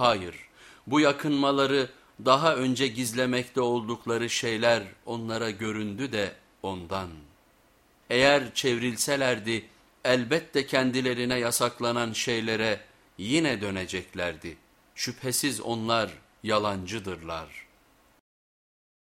Hayır, bu yakınmaları daha önce gizlemekte oldukları şeyler onlara göründü de ondan. Eğer çevrilselerdi elbette kendilerine yasaklanan şeylere yine döneceklerdi. Şüphesiz onlar yalancıdırlar.''